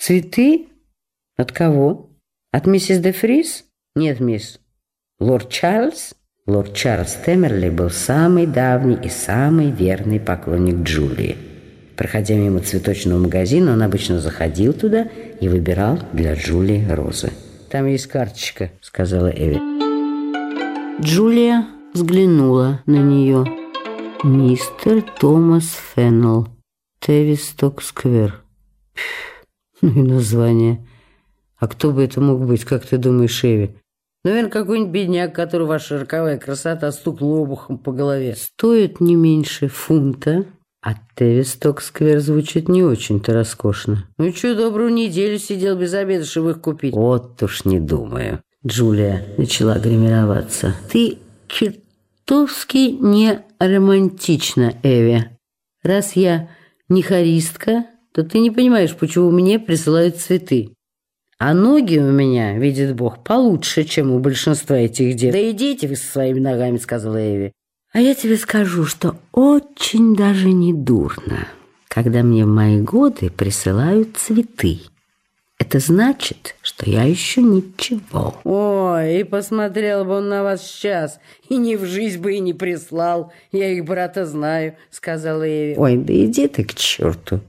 Цветы? От кого? От миссис де Фрис? Нет, мисс. Лорд Чарльз? Лорд Чарльз Темерли был самый давний и самый верный поклонник Джулии. Проходя мимо цветочного магазина, он обычно заходил туда и выбирал для Джулии розы. «Там есть карточка», — сказала Эви. Джулия взглянула на нее. «Мистер Томас Феннелл, Тевисток-сквер». Ну и название. А кто бы это мог быть, как ты думаешь, Эви? Наверное, какой-нибудь бедняк, которого ваша роковая красота стукнула обухом по голове. Стоит не меньше фунта, а Тевисток-сквер звучит не очень-то роскошно. Ну, что, добрую неделю сидел без обеда, чтобы их купить. Вот уж не думаю. Джулия начала гримироваться. Ты чертовски не романтична, Эви. Раз я не хористка, то ты не понимаешь, почему мне присылают цветы. А ноги у меня, видит Бог, получше, чем у большинства этих дев. Да идите вы со своими ногами, сказала Эви. А я тебе скажу, что очень даже не дурно, когда мне в мои годы присылают цветы. Это значит, что я еще ничего. Ой, и посмотрел бы он на вас сейчас, и ни в жизнь бы и не прислал. Я их брата знаю, сказала Эви. Ой, да иди ты к черту.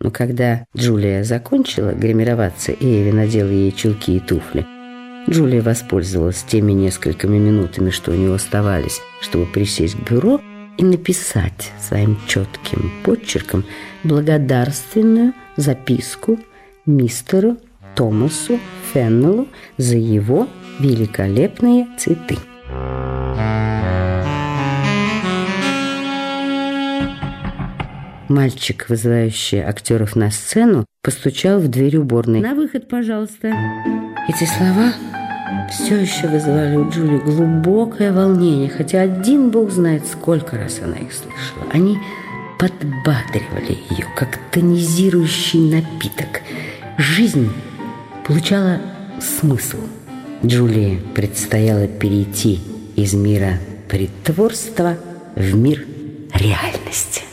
Но когда Джулия закончила гримироваться, и Эви надела ей чулки и туфли, Джулия воспользовалась теми несколькими минутами, что у нее оставались, чтобы присесть к бюро и написать своим четким почерком благодарственную записку мистеру Томасу Феннеллу за его великолепные цветы. Мальчик, вызывающий актеров на сцену, постучал в дверь уборной. «На выход, пожалуйста». Эти слова все еще вызывали у Джули глубокое волнение, хотя один бог знает, сколько раз она их слышала. Они подбадривали ее, как тонизирующий напиток. Жизнь получала смысл. Джулии предстояло перейти из мира притворства в мир реальности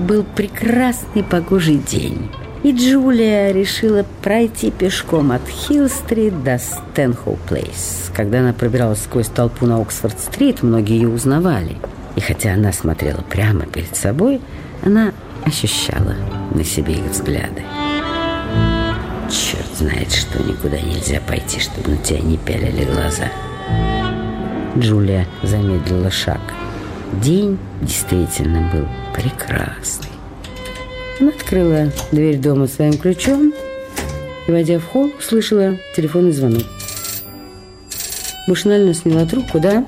был прекрасный погожий день, и Джулия решила пройти пешком от Хилл-стрит до Стэнхоу-плейс. Когда она пробиралась сквозь толпу на Оксфорд-стрит, многие ее узнавали. И хотя она смотрела прямо перед собой, она ощущала на себе их взгляды. Черт знает, что никуда нельзя пойти, чтобы на тебя не пялили глаза. Джулия замедлила шаг – День действительно был прекрасный. Она открыла дверь дома своим ключом и, войдя в холл, услышала телефонный звонок. Машинально сняла трубку, да?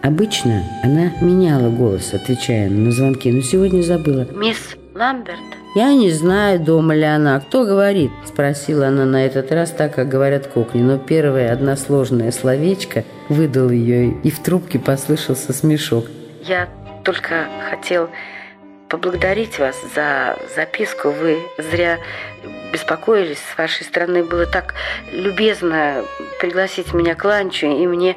Обычно она меняла голос, отвечая на звонки, но сегодня забыла. «Мисс Ламберт?» «Я не знаю, дома ли она. Кто говорит?» Спросила она на этот раз так, как говорят кухни. Но первое односложное словечко выдал ее, и в трубке послышался смешок. Я только хотел поблагодарить вас за записку. Вы зря беспокоились. С вашей стороны было так любезно пригласить меня к ланчу, и мне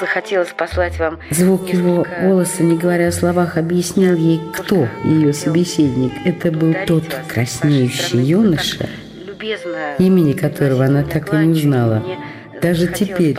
захотелось послать вам... Звук его голоса, не говоря о словах, объяснял ей, кто ее собеседник. Это был тот краснеющий юноша, имени которого она так и не узнала. Даже теперь,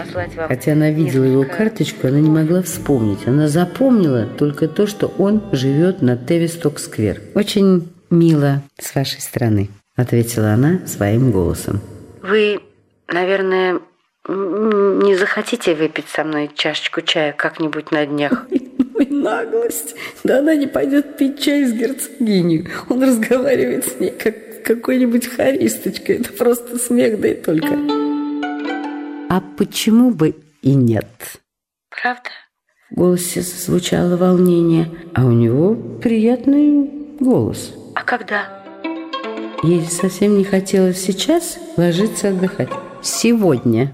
хотя она видела его карточку, она не могла вспомнить. Она запомнила только то, что он живет на Тевисток-сквер. «Очень мило с вашей стороны», — ответила она своим голосом. «Вы, наверное, не захотите выпить со мной чашечку чая как-нибудь на днях?» Ой, наглость! Да она не пойдет пить чай с герцогиней. Он разговаривает с ней, как какой-нибудь харисточкой. Это просто смех, да и только. А почему бы и нет? Правда? В голосе звучало волнение, а у него приятный голос. А когда? Ей совсем не хотелось сейчас ложиться отдыхать. Сегодня.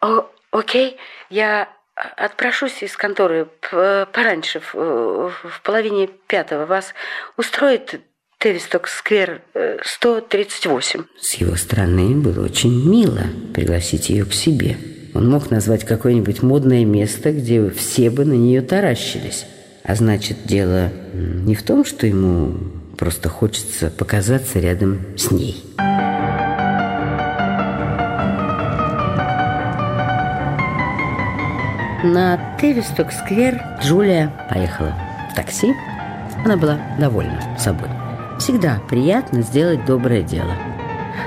О, окей, я отпрошусь из конторы пораньше, в, в половине пятого. Вас устроит Тевисток-сквер 138. Э, С его стороны было очень мило пригласить ее к себе. Он мог назвать какое-нибудь модное место, где все бы на нее таращились. А значит, дело не в том, что ему просто хочется показаться рядом с ней. На Тевисток-сквер Джулия поехала в такси. Она была довольна собой. Всегда приятно сделать доброе дело.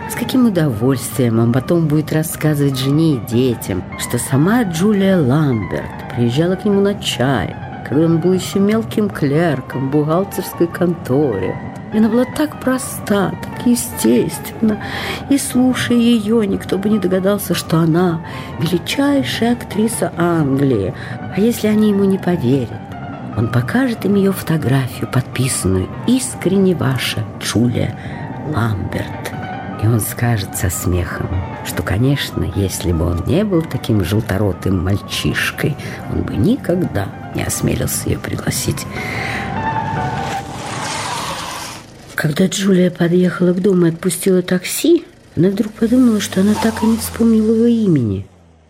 С каким удовольствием он потом будет рассказывать жене и детям, что сама Джулия Ламберт приезжала к нему на чай, когда он был еще мелким клерком в бухгалтерской конторе. И она была так проста, так естественна. И слушая ее, никто бы не догадался, что она величайшая актриса Англии. А если они ему не поверят? Он покажет им ее фотографию, подписанную «Искренне ваша Джулия Ламберт». И он скажет со смехом, что, конечно, если бы он не был таким желторотым мальчишкой, он бы никогда не осмелился ее пригласить. Когда Джулия подъехала к дому и отпустила такси, она вдруг подумала, что она так и не вспомнила его имени.